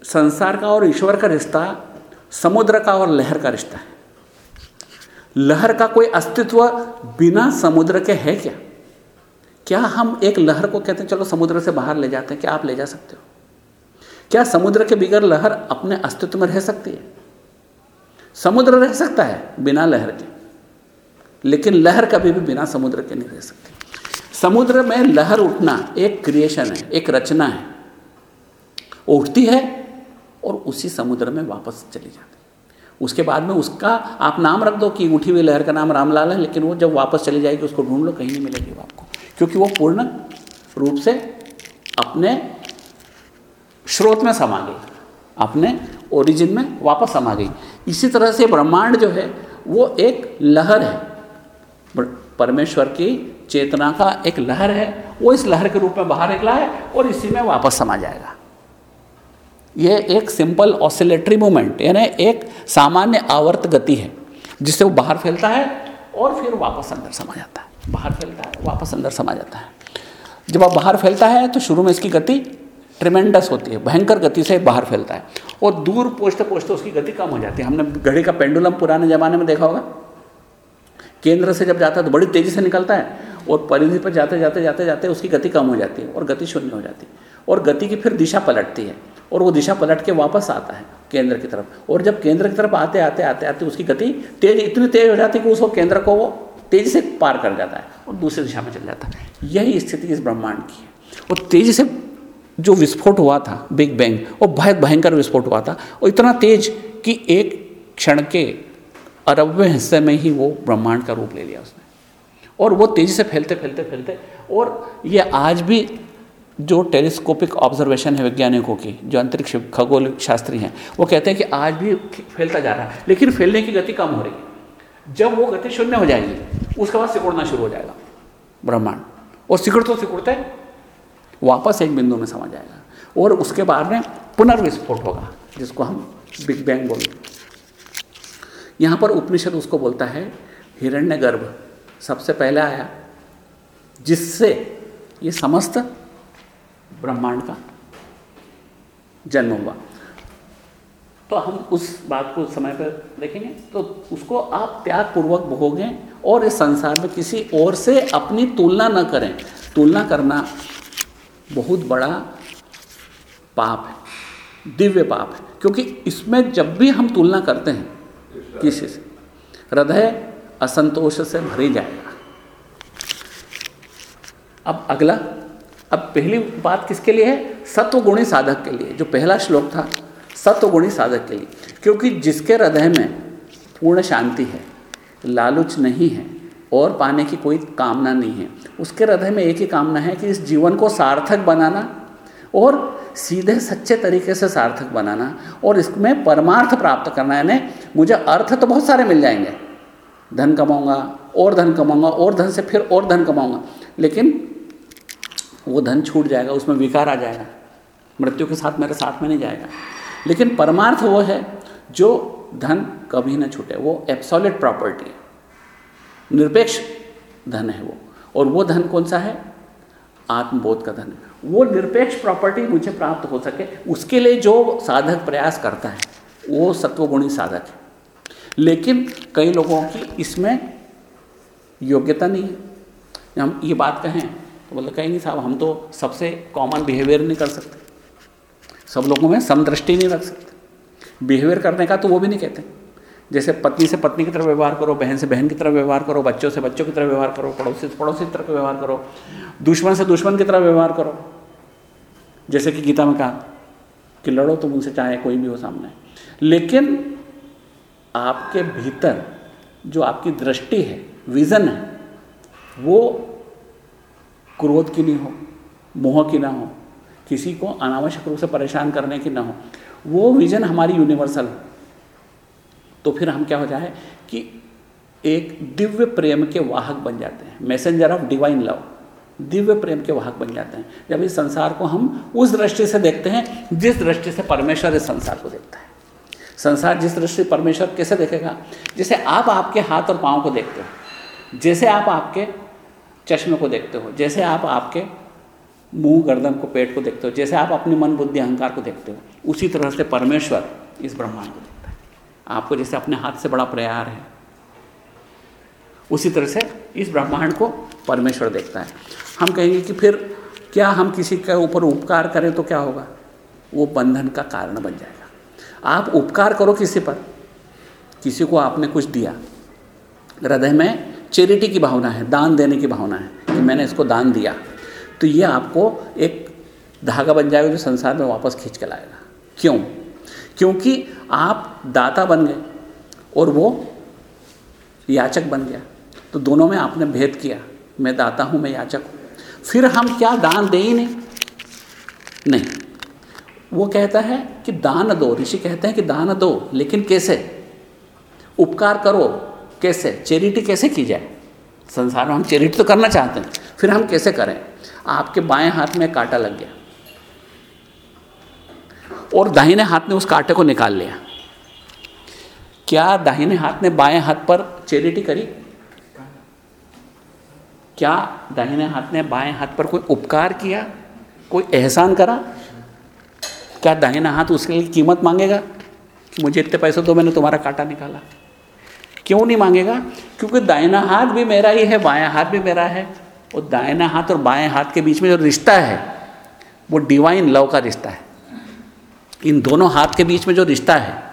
संसार का और ईश्वर का रिश्ता समुद्र का और लहर का रिश्ता है। लहर का कोई अस्तित्व बिना समुद्र के है क्या? क्या हम एक लहर को कहते हैं, चलो समुद्र से बाहर ले जाते हैं, क्या आप ले जा सकते हो? क्या समुद्र के बिगड़ लहर अपने अस्तित्व में रह सकती है? समुद्र रह सकता है बिना लहर के, लेकिन लहर कभी भी बिना समुद्र के नहीं रह सकती। समुद्र में लहर उठना एक क्रिएशन है, एक रचना है। उठती है और उसी समुद्र में वापस चली जाती उसके बाद में उसका, आप नाम रख दो कि उठी हुई लहर का नाम रामलाल है, लेकिन वो जब वापस चली जाएगी, उसको ढूंढ लो, कहीं नहीं मिलेगी वो आपको। क्योंकि वो पूर्ण रूप से अपने स्रोत में समा गई, अपने ओरिजिन में वापस समा गई। इसी तरह से ब्रह्मांड जो है, वो एक लहर है। परमेश्वर की चेतना का एक लहर है। वो इस लहर के रूप में बाहर निकला है और इसी में वापस समा जाएगा। ये एक सिंपल ऑसिलेटरी मूवमेंट यानी एक सामान्य आवर्त गति है, जिससे वो बाहर फैलता है और फिर वापस अंदर समा जाता है। बाहर फैलता है, वापस अंदर समा जाता है। जब आप बाहर फैलता है तो शुरू में इसकी गति ट्रिमेंडस होती है, भयंकर गति से बाहर फैलता है और दूर पहुँचते पहुँचते उसकी गति कम हो जाती है। हमने घड़ी का पेंडुलम पुराने ज़माने में देखा होगा। केंद्र से जब जाता है तो बड़ी तेज़ी से निकलता है और परिधि पर जाते जाते जाते जाते उसकी गति कम हो जाती है और गति शून्य हो जाती है और गति की फिर दिशा पलटती है। और वो दिशा पलट के वापस आता है केंद्र की तरफ़। और जब केंद्र की तरफ़ आते आते आते आते, उसकी गति तेज, इतनी तेज हो जाती है कि उसको केंद्र को वो तेज़ी से पार कर जाता है और दूसरी दिशा में चल जाता है। यही स्थिति इस ब्रह्मांड की है। और तेज़ी से जो विस्फोट हुआ था बिग बैंग वो बहुत भयंकर विस्फोट हुआ था और इतना तेज कि एक क्षण के अरबवें हिस्से में ही वो ब्रह्मांड का रूप ले लिया उसने। और वो तेज़ी से फैलते फैलते फैलते और ये आज भी जो टेलीस्कोपिक ऑब्जर्वेशन है वैज्ञानिकों की, जो अंतरिक्ष खगोल शास्त्री हैं, वो कहते हैं कि आज भी फैलता जा रहा है, लेकिन फैलने की गति कम हो रही है। जब वो गति शून्य हो जाएगी, उसके बाद सिकुड़ना शुरू हो जाएगा, ब्रह्मांड। और सिकुड़ते सिकुड़ते वापस एक बिंदु में समा जाएगा। और उसके बाद में पुनर्विस्फोट होगा, जिसको हम बिग बैंग बोलते हैं। यहाँ पर उपनिषद उसको बोलता है हिरण्य गर्भ सबसे पहले आया, जिससे ये समस्त ब्रह्मांड का जन्म हुआ। तो हम उस बात को समय पर देखेंगे। तो उसको आप त्याग पूर्वक भोगें और इस संसार में किसी और से अपनी तुलना न करें। तुलना करना बहुत बड़ा पाप है, दिव्य पाप है, क्योंकि इसमें जब भी हम तुलना करते हैं किसी से, हृदय असंतोष से भरी जाएगा। अब अगला अब पहली बात किसके लिए है? सत्वगुणी साधक के लिए, जो पहला श्लोक था, सत्वगुणी साधक के लिए। क्योंकि जिसके हृदय में पूर्ण शांति है, लालुच नहीं है, और पाने की कोई कामना नहीं है, उसके हृदय में एक ही कामना है कि इस जीवन को सार्थक बनाना, और सीधे सच्चे तरीके से सार्थक बनाना, और इसमें परमार्थ प्राप्त करना, यानी मुझे अर्थ तो बहुत सारे मिल जाएँगे। धन कमाऊँगा, और धन कमाऊँगा, और धन से फिर और धन कमाऊँगा। लेकिन वो धन छूट जाएगा, उसमें विकार आ जाएगा। मृत्यु के साथ मेरे साथ में नहीं जाएगा। लेकिन परमार्थ वो है, जो धन कभी ना छूटे, वो एप्सोलिट प्रॉपर्टी है। निरपेक्ष धन है वो। और वो धन कौन सा है? आत्मबोध का धन। वो निरपेक्ष प्रॉपर्टी मुझे प्राप्त हो सके, उसके लिए जो साधक प्रयास करता है, वो सत्वगुणी साधक है। लेकिन कई लोगों की इसमें योग्यता नहीं है। हम ये बात कहें तो बोले कहेंगे साहब, हम तो सबसे कॉमन बिहेवियर नहीं कर सकते। सब लोगों में समदृष्टि नहीं रख सकते। बिहेवियर करने का तो वो भी नहीं कहते। जैसे पत्नी से पत्नी की तरफ़ व्यवहार करो, बहन से बहन की तरफ़ व्यवहार करो, बच्चों से बच्चों की तरफ़ व्यवहार करो, पड़ोसी से पड़ोसी की तरफ़ व्यवहार करो, दुश्मन से दुश्मन की तरफ़ व्यवहार करो। जैसे कि गीता में कहा कि लड़ो तो उनसे, चाहे कोई भी हो सामने। लेकिन आपके भीतर जो आपकी दृष्टि है विज़न है, वो क्रोध की नहीं हो? मोह की ना हो? किसी को अनावश्यक रूप से परेशान करने की ना हो। वो विजन हमारी यूनिवर्सल हो। तो फिर हम क्या हो जाए कि एक दिव्य प्रेम के वाहक बन जाते हैं। Messenger of divine love Divya प्रेम के वाहक बन जाते हैं। जब इस संसार को हम उस दृष्टि से देखते हैं, जिस दृष्टि से परमेश्वर इस संसार को देखता है। संसार जिस दृष्टि परमेश्वर कैसे देखेगा? जैसे आप आपके हाथ और पाँव को देखते हो। जैसे आप आपके चश्मे को देखते हो, जैसे आप आपके मुँह, गर्दन को, पेट को देखते हो, जैसे आप अपने मन, बुद्धि, अहंकार को देखते हो, उसी तरह से परमेश्वर इस ब्रह्मांड को देखता है। आपको जैसे अपने हाथ से बड़ा प्यार है, उसी तरह से इस ब्रह्मांड को परमेश्वर देखता है। हम कहेंगे कि फिर क्या हम किसी के ऊपर उपकार करें तो क्या होगा? वो बंधन का कारण बन जाएगा। आप उपकार करो किसी पर, किसी को आपने कुछ दिया, हृदय में चैरिटी की भावना है, दान देने की भावना है कि मैंने इसको दान दिया। तो ये आपको एक धागा बन जाएगा जो संसार में वापस खींच के लाएगा। क्यों? क्योंकि आप दाता बन गए और वो याचक बन गया। तो दोनों में आपने भेद किया। मैं दाता हूँ, मैं याचक हूँ। फिर हम क्या दान दे ही नहीं? नहीं। वो कहता है कि दान दो, ऋषि कहते हैं कि दान दो, लेकिन कैसे? उपकार करो। कैसे चैरिटी कैसे की जाए? संसार में हम चैरिटी तो करना चाहते हैं, फिर हम कैसे करें? आपके बाएँ हाथ में कांटा लग गया, और दाहिने हाथ ने उस कांटे को निकाल लिया। क्या दाहिने हाथ ने बाएँ हाथ पर चैरिटी करी? क्या दाहिने हाथ ने बाएँ हाथ पर कोई उपकार किया? कोई एहसान करा? क्या दाहिना हाथ उसके लिए कीमत मांगेगा कि मुझे इतने पैसे दो, मैंने तुम्हारा कांटा निकाला? क्यों नहीं मांगेगा? क्योंकि दाहिना हाथ भी मेरा ही है, बायां हाथ भी मेरा है। वो दाहिना हाथ और बाएँ हाथ के बीच में जो रिश्ता है, वो डिवाइन लव का रिश्ता है। इन दोनों हाथ के बीच में जो रिश्ता है,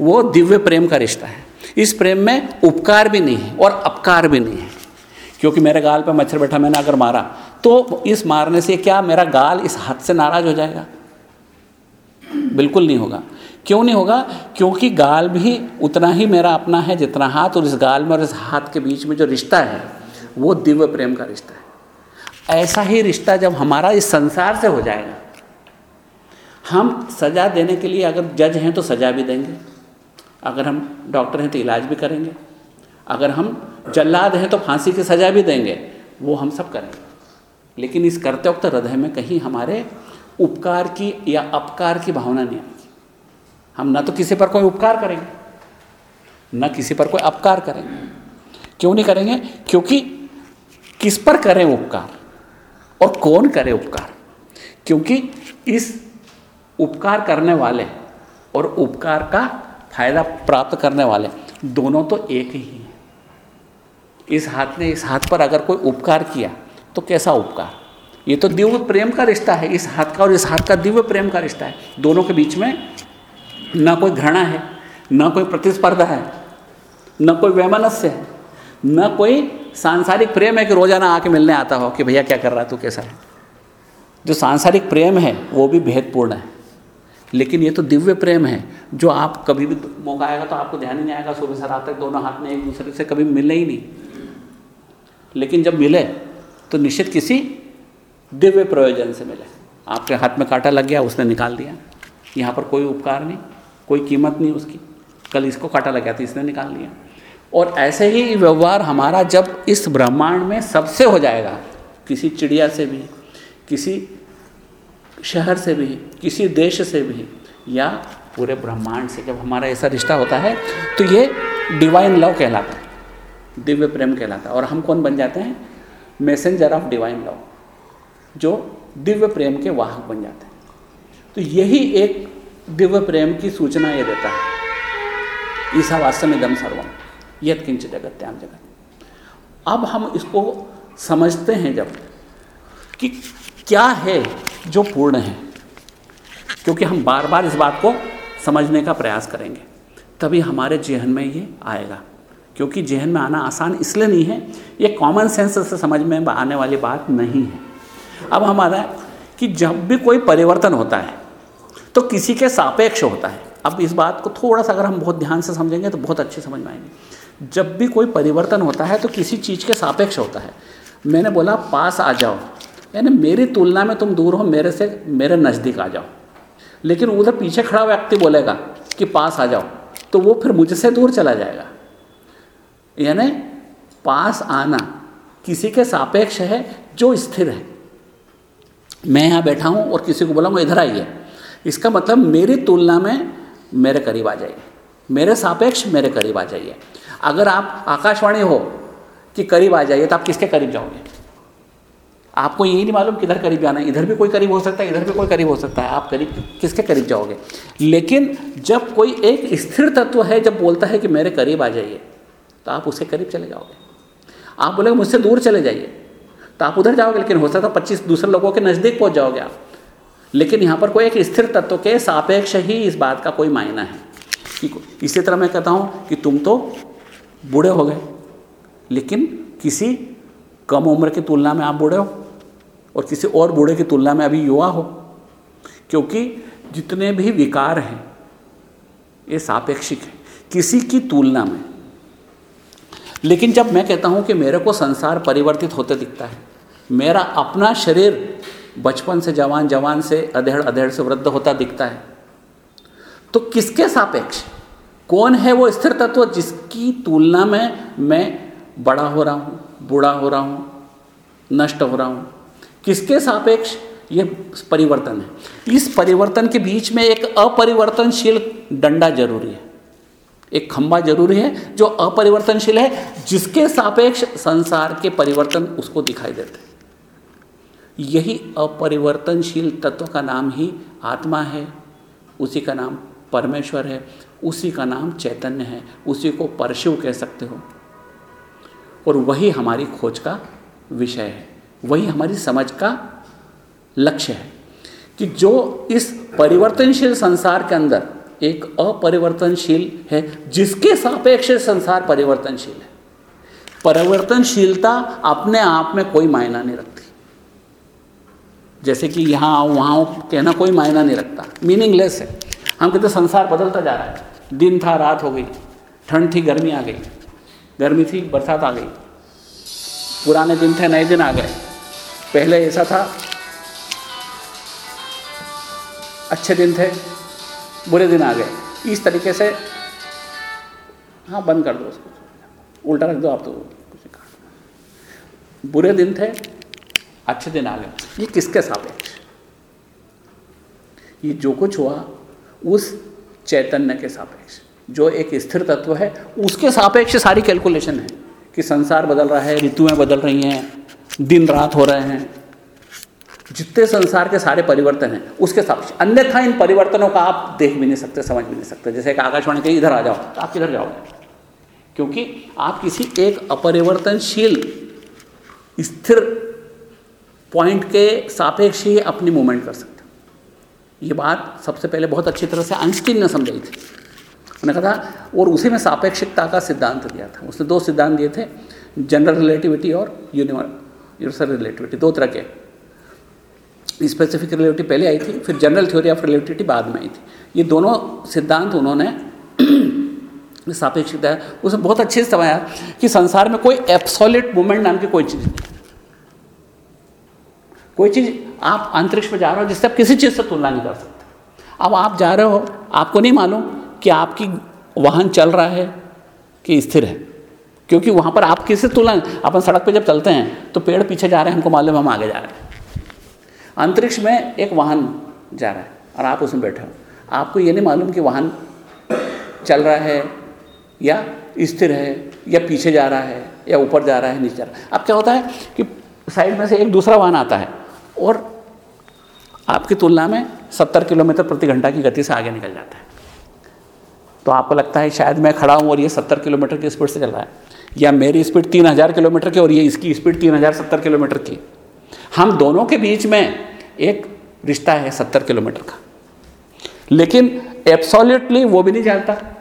वो दिव्य प्रेम का रिश्ता है। इस प्रेम में उपकार भी नहीं है और अपकार भी नहीं है। क्योंकि मेरे गाल पर मच्छर बैठा मैंने अगर मारा तो इस मारने से क्या मेरा गाल इस हाथ से नाराज़ हो जाएगा? बिल्कुल नहीं होगा। क्यों नहीं होगा? क्योंकि गाल भी उतना ही मेरा अपना है जितना हाथ, और इस गाल में और इस हाथ के बीच में जो रिश्ता है, वो दिव्य प्रेम का रिश्ता है। ऐसा ही रिश्ता जब हमारा इस संसार से हो जाएगा, हम सजा देने के लिए अगर जज हैं तो सजा भी देंगे। अगर हम डॉक्टर हैं तो इलाज भी करेंगे। अगर हम जल्लाद हैं तो फांसी की सजा भी देंगे। वो हम सब करेंगे। लेकिन इस करते वक्त हृदय में कहीं हमारे उपकार की या अपकार की भावना नहीं आएगी हम ना तो किसी पर कोई उपकार करेंगे, न किसी पर कोई अपकार करेंगे। क्यों नहीं करेंगे? क्योंकि किस पर करें उपकार? और कौन करे उपकार? क्योंकि इस उपकार करने वाले और उपकार का फ़ायदा प्राप्त करने वाले दोनों तो एक ही हैं। इस हाथ ने इस हाथ पर अगर कोई उपकार किया तो कैसा उपकार? ये तो दिव्य प्रेम का रिश्ता है, इस हाथ का और इस हाथ का दिव्य प्रेम का रिश्ता है। दोनों के बीच में ना कोई घृणा है, ना कोई प्रतिस्पर्धा है, न कोई वैमनस्य है, न कोई सांसारिक प्रेम है कि रोज़ाना आके मिलने आता हो कि भैया क्या कर रहा है, तू कैसा है? जो सांसारिक प्रेम है, वो भी भेदपूर्ण है। लेकिन ये तो दिव्य प्रेम है, जो आप कभी भी मौका आएगा तो आपको ध्यान ही नहीं आएगा, सुबह से रात तक दोनों हाथ में एक दूसरे से कभी मिले ही नहीं। लेकिन जब मिले तो निश्चित किसी दिव्य प्रयोजन से मिले। आपके हाथ में कांटा लग गया, उसने निकाल दिया। यहाँ पर कोई उपकार नहीं। कोई कीमत नहीं उसकी। कल इसको काटा लग गया था, इसने निकाल लिया। और ऐसे ही व्यवहार हमारा जब इस ब्रह्मांड में सबसे हो जाएगा, किसी चिड़िया से भी, किसी शहर से भी, किसी देश से भी, या पूरे ब्रह्मांड से जब हमारा ऐसा रिश्ता होता है तो ये डिवाइन लव कहलाता है, दिव्य प्रेम कहलाता है। और हम कौन बन जाते हैं? मैसेंजर ऑफ़ डिवाइन लव जो दिव्य प्रेम के वाहक बन जाते हैं। तो यही एक दिव्य प्रेम की सूचना ये देता है। ईसा वास्तव दम सर्वम। यद किंच जगत त्याम जगत। अब हम इसको समझते हैं जब कि क्या है जो पूर्ण है। क्योंकि हम बार बार इस बात को समझने का प्रयास करेंगे। तभी हमारे जेहन में ये आएगा। क्योंकि जेहन में आना आसान इसलिए नहीं है, ये कॉमन सेंस से समझ में आने वाली बात नहीं है। अब हमारा कि जब भी कोई परिवर्तन होता है तो किसी के सापेक्ष होता है। अब इस बात को थोड़ा सा अगर हम बहुत ध्यान से समझेंगे तो बहुत अच्छे समझ में आएँगे। जब भी कोई परिवर्तन होता है तो किसी चीज़ के सापेक्ष होता है। मैंने बोला, पास आ जाओ। यानी मेरी तुलना में तुम दूर हो, मेरे से, मेरे नज़दीक आ जाओ। लेकिन उधर पीछे खड़ा व्यक्ति बोलेगा कि पास आ जाओ तो वो फिर मुझसे दूर चला जाएगा। यानी पास आना किसी के सापेक्ष है जो स्थिर है। मैं यहाँ बैठा हूँ और किसी को बोला इधर आइए। इसका मतलब मेरी तुलना में मेरे करीब आ जाइए। मेरे सापेक्ष मेरे करीब आ जाइए। अगर आप आकाशवाणी हो कि करीब आ जाइए तो आप किसके करीब जाओगे? आपको यही नहीं मालूम किधर करीब जाना है। इधर भी कोई करीब हो सकता है, इधर भी कोई करीब हो सकता है। आप करीब किसके करीब जाओगे? लेकिन जब कोई एक स्थिर तत्व है, जब बोलता है कि मेरे करीब आ जाइए तो आप उसके करीब चले जाओगे। आप बोले मुझसे दूर चले जाइए। तो आप उधर जाओगे, लेकिन हो सकता है पच्चीस दूसरे लोगों के नज़दीक पहुँच जाओगे आप। लेकिन यहाँ पर कोई एक स्थिर तत्व के सापेक्ष ही इस बात का कोई मायना है इसी तरह मैं कहता हूँ कि तुम तो बूढ़े हो गए, लेकिन किसी कम उम्र की तुलना में आप बूढ़े हो और किसी और बूढ़े की तुलना में अभी युवा हो, क्योंकि जितने भी विकार हैं, ये सापेक्षिक है, किसी की तुलना में। लेकिन जब मैं कहता हूँ कि मेरे को संसार परिवर्तित होते दिखता है, मेरा अपना शरीर बचपन से, जवान जवान से, अधेड़ अधेड़ से वृद्ध होता दिखता है। तो किसके सापेक्ष? कौन है वो स्थिर तत्व जिसकी तुलना में मैं बड़ा हो रहा हूँ, बूढ़ा हो रहा हूँ, नष्ट हो रहा हूँ? किसके सापेक्ष ये परिवर्तन है? इस परिवर्तन के बीच में एक अपरिवर्तनशील डंडा ज़रूरी है। एक खंबा ज़रूरी है जो अपरिवर्तनशील है, जिसके सापेक्ष संसार के परिवर्तन उसको दिखाई देते हैं। यही अपरिवर्तनशील तत्व का नाम ही आत्मा है। उसी का नाम परमेश्वर है। उसी का नाम चैतन्य है। उसी को परशिव कह सकते हो। और वही हमारी खोज का विषय है। वही हमारी समझ का लक्ष्य है कि जो इस परिवर्तनशील संसार के अंदर एक अपरिवर्तनशील है, जिसके सापेक्ष संसार परिवर्तनशील है। परिवर्तनशीलता अपने आप में कोई मायना नहीं रखती। जैसे कि यहाँ आओ, वहाँ आओ, कहना कोई मायना नहीं रखता। मीनिंगलेस है। हम कहते संसार बदलता जा रहा है। दिन था, रात हो गई। ठंड थी, गर्मी आ गई। गर्मी थी, बरसात आ गई। पुराने दिन थे, नए दिन आ गए। पहले ऐसा था। अच्छे दिन थे, बुरे दिन आ गए। इस तरीके से हाँ बंद कर दो उसको। उल्टा रख दो, आप तो बुरे दिन थे अच्छे दिन आ गए। ये किसके सापेक्ष ये जो कुछ हुआ, उस चैतन्य के सापेक्ष। जो एक स्थिर तत्व है, उसके सापेक्ष सारी कैलकुलेशन है कि संसार बदल रहा है, ऋतुएँ बदल रही हैं, दिन रात हो रहे हैं। जितने संसार के सारे परिवर्तन हैं, उसके सापेक्ष। अन्यथा इन परिवर्तनों का आप देख भी नहीं सकते, समझ भी नहीं सकते। जैसे एक आकाशवाणी के इधर आ जाओ। तो आप किधर जाओगे? क्योंकि आप किसी एक अपरिवर्तनशील, स्थिर पॉइंट के सापेक्ष ही अपनी मूवमेंट कर सकता। ये बात सबसे पहले बहुत अच्छी तरह से आइंस्टीन ने समझाई थी। उन्होंने कहा था और उसी में सापेक्षिकता का सिद्धांत दिया था। उसने दो सिद्धांत दिए थे जनरल रिलेटिविटी और यूनिवर्सल रिलेटिविटी दो तरह के। स्पेसिफिक रिलेटिविटी पहले आई थी, फिर जनरल थ्योरी ऑफ़ रिलेटिविटी बाद में आई थी। ये दोनों सिद्धांत उन्होंने सापेक्षिकता, उसमें बहुत अच्छे से समझाया कि संसार में कोई एप्सोलिट मूवमेंट नाम की कोई चीज़ नहीं। कोई चीज़ आप अंतरिक्ष में जा रहे हो जिससे आप किसी चीज़ से तुलना नहीं कर सकते। अब आप जा रहे हो, आपको नहीं मालूम कि आपकी वाहन चल रहा है कि स्थिर है, क्योंकि वहाँ पर आप किसी तुलना अपन सड़क पर जब चलते हैं तो पेड़ पीछे जा रहे हैं, हमको मालूम हम आगे जा रहे हैं। अंतरिक्ष में एक वाहन जा रहा है और आप उसमें बैठे हो। आपको ये नहीं मालूम कि वाहन चल रहा है या स्थिर है, या पीछे जा रहा है, या ऊपर जा रहा है, नीचे जा रहा है। अब क्या होता है कि साइड में से एक दूसरा वाहन आता है और आपकी तुलना में 70 किलोमीटर प्रति घंटा की गति से आगे निकल जाता है। तो आपको लगता है शायद मैं खड़ा हूँ और ये 70 किलोमीटर की स्पीड से चल रहा है, या मेरी स्पीड 3000 किलोमीटर की और ये इसकी स्पीड 3070 किलोमीटर की। हम दोनों के बीच में एक रिश्ता है सत्तर किलोमीटर का। लेकिन एब्सोल्युटली वो भी नहीं जानता।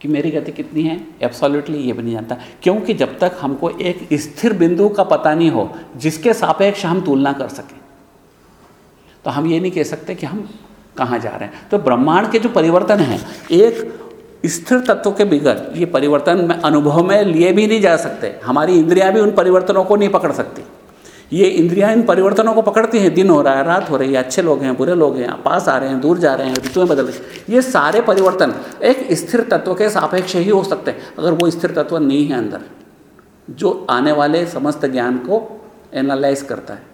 कि मेरी गति कितनी है? एब्सोल्युटली ये भी नहीं जानता। क्योंकि जब तक हमको एक स्थिर बिंदु का पता नहीं हो, जिसके सापेक्ष हम तुलना कर सकें तो हम ये नहीं कह सकते कि हम कहाँ जा रहे हैं। तो ब्रह्मांड के जो परिवर्तन हैं, एक स्थिर तत्व के बिगड़, ये परिवर्तन में अनुभव में लिए भी नहीं जा सकते। हमारी इंद्रियाँ भी उन परिवर्तनों को नहीं पकड़ सकती। ये इंद्रियाँ इन परिवर्तनों को पकड़ती हैं। दिन हो रहा है, रात हो रही है, अच्छे लोग हैं, बुरे लोग हैं, पास आ रहे हैं, दूर जा रहे हैं, ऋतुएँ बदल रही ये सारे परिवर्तन एक स्थिर तत्व के सापेक्ष ही हो सकते हैं। अगर वो स्थिर तत्व नहीं है अंदर, जो आने वाले समस्त ज्ञान को एनालाइज करता है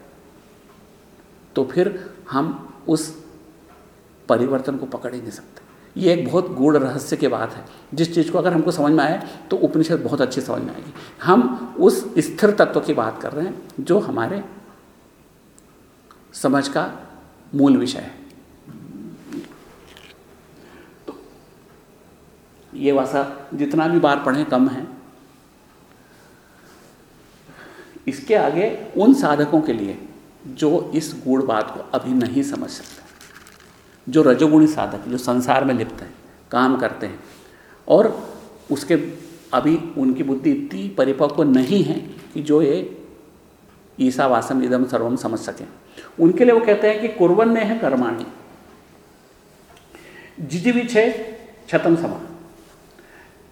तो फिर हम उस परिवर्तन को पकड़ ही नहीं सकते। ये एक बहुत गूढ़ रहस्य की बात है। जिस चीज़ को अगर हमको समझ में आए तो उपनिषद बहुत अच्छी समझ में आएगी। हम उस स्थिर तत्व की बात कर रहे हैं, जो हमारे समझ का मूल विषय है। ये वासा जितना भी बार पढ़ें, कम है। इसके आगे उन साधकों के लिए, जो इस गूढ़ बात को अभी नहीं समझ सकते। जो रजोगुणी साधक, जो संसार में लिप्त हैं, काम करते हैं। और उसके अभी उनकी बुद्धि इतनी परिपक्व नहीं है कि जो ये ईसा वासम इदम सर्वम समझ सकें। उनके लिए वो कहते हैं कि कुर्बन ने है कर्माणी। जिजिविछे छतम समा।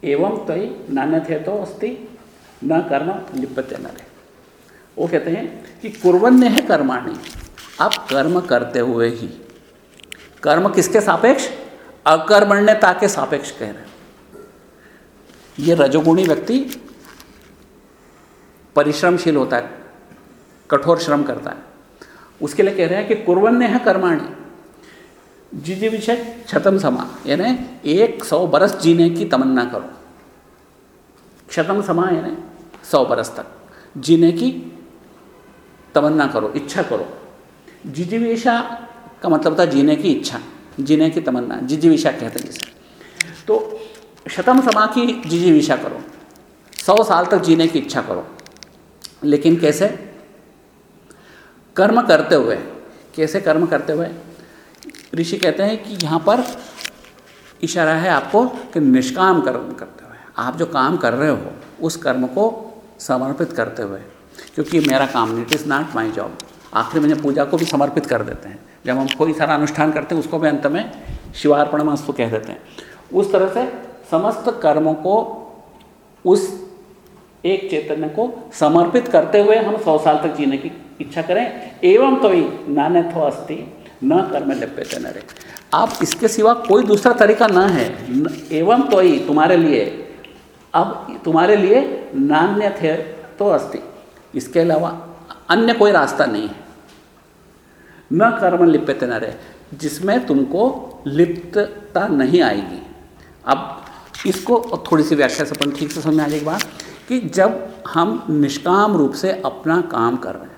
एवं तय नान्य थे तो अस्ति, न कर्म लिप्यते न रहे। वो कहते हैं कि कुर्बन ने है कर्माणी। आप कर्म करते हुए ही कर्म किसके सापेक्ष? अकर्मण्यता के सापेक्ष कह रहे ये रजोगुणी व्यक्ति परिश्रमशील होता है, कठोर श्रम करता है। उसके लिए कह रहे हैं कि कुर्वन्य है कर्माणी। जी विषय क्षतम समा, यानी एक सौ बरस जीने की तमन्ना करो। क्षतम समा, यानी सौ बरस तक जीने की तमन्ना करो, इच्छा करो। जिजीविषा का मतलब था जीने की इच्छा, जीने की तमन्ना जिजीविशा कहते हैं जिसे। तो शतम समा की जिजीविशा करो, सौ साल तक जीने की इच्छा करो। लेकिन कैसे? कर्म करते हुए, कैसे कर्म करते हुए? ऋषि कहते हैं कि यहाँ पर इशारा है आपको कि निष्काम कर्म करते हुए। आप जो काम कर रहे हो, उस कर्म को समर्पित करते हुए, क्योंकि मेरा काम नहीं it is not my job. आखिर में पूजा को भी समर्पित कर देते हैं। जब हम कोई सारा अनुष्ठान करते हैं उसको भी अंत में शिवार्पण मस्तु कह देते हैं। उस तरह से समस्त कर्मों को उस एक चैतन्य को समर्पित करते हुए हम सौ साल तक जीने की इच्छा करें। एवं तो ही नान्यथो अस्थि न कर्म लिप्यते नरे आप इसके सिवा कोई दूसरा तरीका न है। न, एवं तो ही तुम्हारे लिए अब तुम्हारे लिए नान्य थे तो अस्थि इसके अलावा अन्य कोई रास्ता नहीं है। न कर्म लिप्यते न रहे, जिसमें तुमको लिप्तता नहीं आएगी। अब इसको थोड़ी सी व्याख्या से अपन ठीक से समझ आ जाएगी बात कि जब हम निष्काम रूप से अपना काम कर रहे हैं,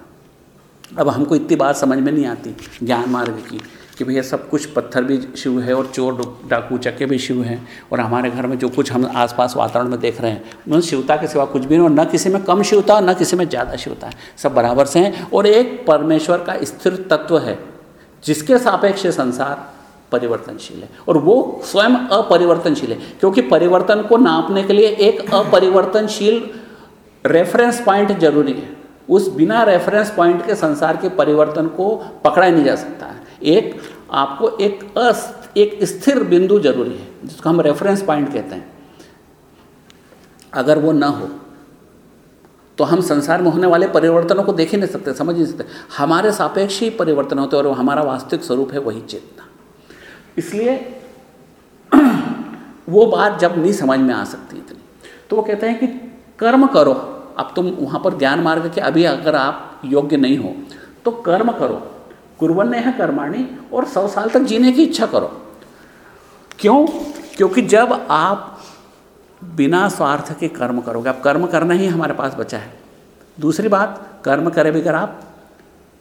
अब हमको इतनी बात समझ में नहीं आती, ज्ञान मार्ग की। कि भैया सब कुछ पत्थर भी शिव है और चोर डाकू चक्के भी शिव हैं और हमारे घर में जो कुछ हम आसपास वातावरण में देख रहे हैं, उन शिवता के सिवा कुछ भी नहीं और न किसी में कम शिवता और न किसी में ज़्यादा शिवता है। सब बराबर से हैं और एक परमेश्वर का स्थिर तत्व है, जिसके सापेक्ष संसार परिवर्तनशील है। और वो स्वयं अपरिवर्तनशील है, क्योंकि परिवर्तन को नापने के लिए एक अपरिवर्तनशील रेफरेंस पॉइंट ज़रूरी है। उस बिना रेफरेंस पॉइंट के संसार के परिवर्तन को पकड़ा नहीं जा सकता है। एक आपको एक अस, एक स्थिर बिंदु ज़रूरी है, जिसको हम रेफरेंस पॉइंट कहते हैं। अगर वो ना हो तो हम संसार में होने वाले परिवर्तनों को देख ही नहीं सकते, समझ नहीं सकते। हमारे सापेक्ष ही परिवर्तन होते और हमारा वास्तविक स्वरूप है वही चेतना। इसलिए वो बात जब नहीं समझ में आ सकती इतनी तो वो कहते हैं कि कर्म करो। अब तुम वहाँ पर ज्ञान मार्ग के, अभी अगर आप योग्य नहीं हो तो कर्म करो। कुरबन है कर्माणी और सौ साल तक जीने की इच्छा करो। क्यों? क्योंकि जब आप बिना स्वार्थ के कर्म करोगे आप कर्म करना ही हमारे पास बचा है। दूसरी बात, कर्म करे बगैर आप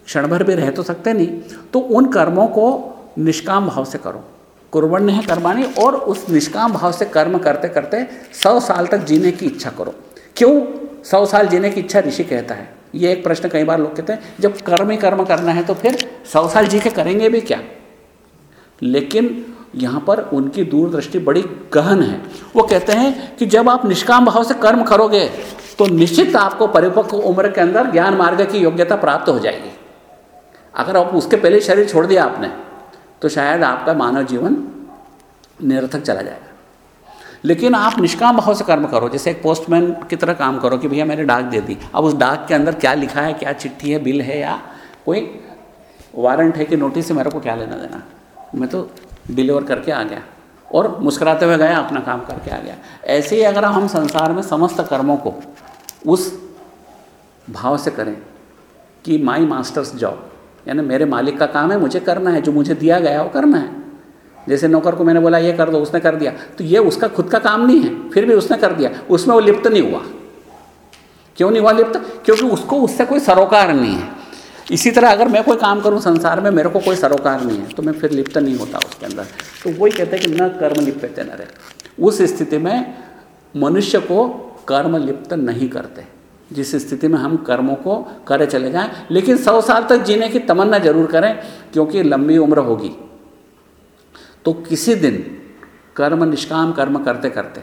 क्षण भर भी रह तो सकते नहीं। तो उन कर्मों को निष्काम भाव से करो। कुर्बन है कर्माणी और उस निष्काम भाव से कर्म करते करते सौ साल तक जीने की इच्छा करो। क्यों? सौ साल जीने की इच्छा ऋषि कहता है। ये एक प्रश्न कई बार लोग कहते हैं, जब कर्म ही कर्म करना है तो फिर सौ साल जी के करेंगे भी क्या? लेकिन यहाँ पर उनकी दूरदृष्टि बड़ी गहन है। वो कहते हैं कि जब आप निष्काम भाव से कर्म करोगे तो निश्चित आपको परिपक्व उम्र के अंदर ज्ञान मार्ग की योग्यता प्राप्त हो जाएगी। अगर आप उसके पहले शरीर छोड़ दिया आपने तो शायद आपका मानव जीवन निरर्थक चला जाएगा। लेकिन आप निष्काम भाव से कर्म करो। जैसे एक पोस्टमैन की तरह काम करो कि भैया मैंने डाक दे दी। अब उस डाक के अंदर क्या लिखा है, क्या चिट्ठी है, बिल है या कोई वारंट है कि नोटिस है, मेरे को क्या लेना देना? मैं तो डिलीवर करके आ गया। और मुस्कुराते हुए गया, अपना काम करके आ गया। ऐसे ही अगर हम संसार में समस्त कर्मों को उस भाव से करें कि माई मास्टर्स जॉब यानी मेरे मालिक का काम है, मुझे करना है, जो मुझे दिया गया वो करना है। जैसे नौकर को मैंने बोला, ये कर दो, उसने कर दिया। तो ये उसका खुद का काम नहीं है, फिर भी उसने कर दिया। उसमें वो लिप्त नहीं हुआ। क्यों नहीं हुआ लिप्त? क्योंकि उसको उससे कोई सरोकार नहीं है। इसी तरह अगर मैं कोई काम करूँ संसार में, मेरे को कोई सरोकार नहीं है तो मैं फिर लिप्त नहीं होता उसके अंदर। तो वही कहते हैं कि न कर्म लिप्त न रहे उस स्थिति में मनुष्य को कर्म लिप्त नहीं करते। जिस स्थिति में हम कर्मों को करे चले जाएँ, लेकिन सौ साल तक जीने की तमन्ना ज़रूर करें, क्योंकि लंबी उम्र होगी। तो किसी दिन कर्म निष्काम कर्म करते करते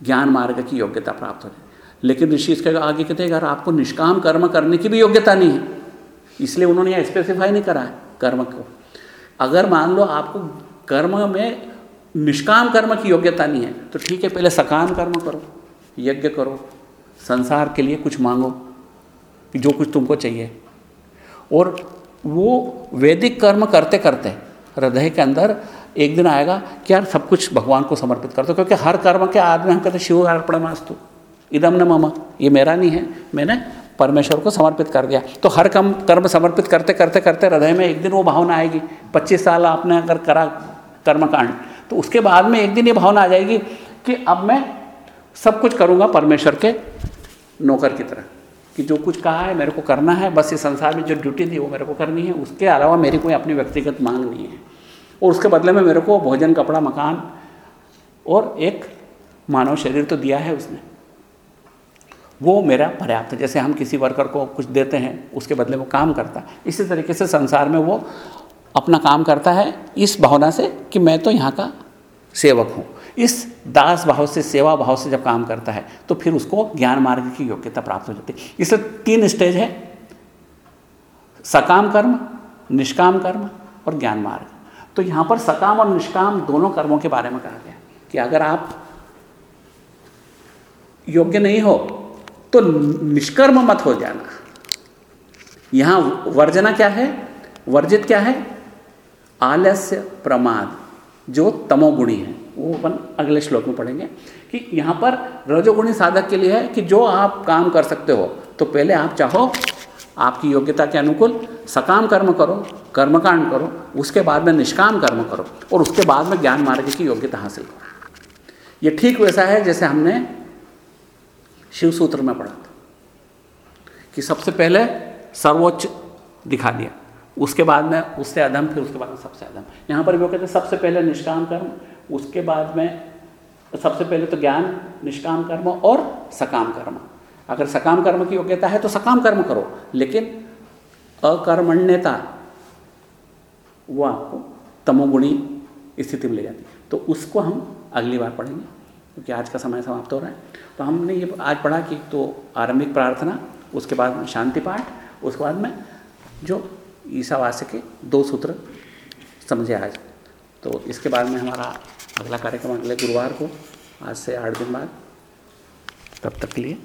ज्ञान मार्ग की योग्यता प्राप्त हो जाए। लेकिन ऋषि इसके आगे कहते हैं, अगर आपको निष्काम कर्म करने की भी योग्यता नहीं है, इसलिए उन्होंने यह स्पेसिफाई नहीं करा है कर्म को। अगर मान लो आपको कर्म में निष्काम कर्म की योग्यता नहीं है तो ठीक है, पहले सकाम कर्म करो, यज्ञ करो, संसार के लिए कुछ मांगो, जो कुछ तुमको चाहिए। और वो वैदिक कर्म करते करते हृदय के अंदर एक दिन आएगा कि यार सब कुछ भगवान को समर्पित कर दो, क्योंकि हर कर्म के आदमी, हम कहते शिव अर्पण मास्तु इदम न मम, ये मेरा नहीं है, मैंने परमेश्वर को समर्पित कर दिया। तो हर कम, कर्म समर्पित करते करते करते हृदय में एक दिन वो भावना आएगी, पच्चीस साल आपने अगर करा कर्मकांड तो उसके बाद में एक दिन ये भावना आ जाएगी कि अब मैं सब कुछ करूँगा परमेश्वर के नौकर की तरह। कि जो कुछ कहा है मेरे को करना है, बस इस संसार में जो ड्यूटी थी वो मेरे को करनी है। उसके अलावा मेरी कोई अपनी व्यक्तिगत मांग नहीं है। और उसके बदले में मेरे को भोजन, कपड़ा, मकान और एक मानव शरीर तो दिया है उसने। वो मेरा पर्याप्त है। जैसे हम किसी वर्कर को कुछ देते हैं, उसके बदले वो काम करता है। इसी तरीके से संसार में वो अपना काम करता है, इस भावना से कि मैं तो यहाँ का सेवक हूँ। इस दास भाव से, सेवा भाव से जब काम करता है तो फिर उसको ज्ञान मार्ग की योग्यता प्राप्त हो जाती है। इसलिए तीन स्टेज है, सकाम कर्म, निष्काम कर्म और ज्ञान मार्ग। तो यहाँ पर सकाम और निष्काम दोनों कर्मों के बारे में कहा गया कि अगर आप योग्य नहीं हो तो निष्कर्म मत हो जाना। यहाँ वर्जना क्या है? वर्जित क्या है? आलस्य प्रमाद, जो तमोगुणी है। वो अपन अगले श्लोक में पढ़ेंगे कि यहाँ पर रजोगुणी साधक के लिए है कि जो आप काम कर सकते हो तो पहले आप चाहो आपकी योग्यता के अनुकूल सकाम कर्म करो, कर्मकांड करो, उसके बाद में निष्काम कर्म करो और उसके बाद में ज्ञान मार्ग की योग्यता हासिल करो। ये ठीक वैसा है जैसे हमने शिव सूत्र में पढ़ा था कि सबसे पहले सर्वोच्च दिखा दिया, उसके बाद में उससे अधम, फिर उसके बाद में सबसे अधम। यहाँ पर भी वो कहते हैं, सबसे पहले निष्काम कर्म उसके बाद में सबसे पहले तो ज्ञान, निष्काम कर्म और सकाम कर्म। अगर सकाम कर्म की योग्यता है तो सकाम कर्म करो, लेकिन अकर्मण्यता, वो आपको तमोगुणी स्थिति में ले जाती है। तो उसको हम अगली बार पढ़ेंगे, क्योंकि आज का समय समाप्त हो रहा है। तो हमने ये आज पढ़ा कि तो आरंभिक प्रार्थना, उसके बाद में शांति पाठ, उसके बाद में जो ईसावास्य के दो सूत्र समझे आज। तो इसके बाद में हमारा अगला कार्यक्रम, अगले गुरुवार को, आज से आठ दिन बाद। तब तक के लिए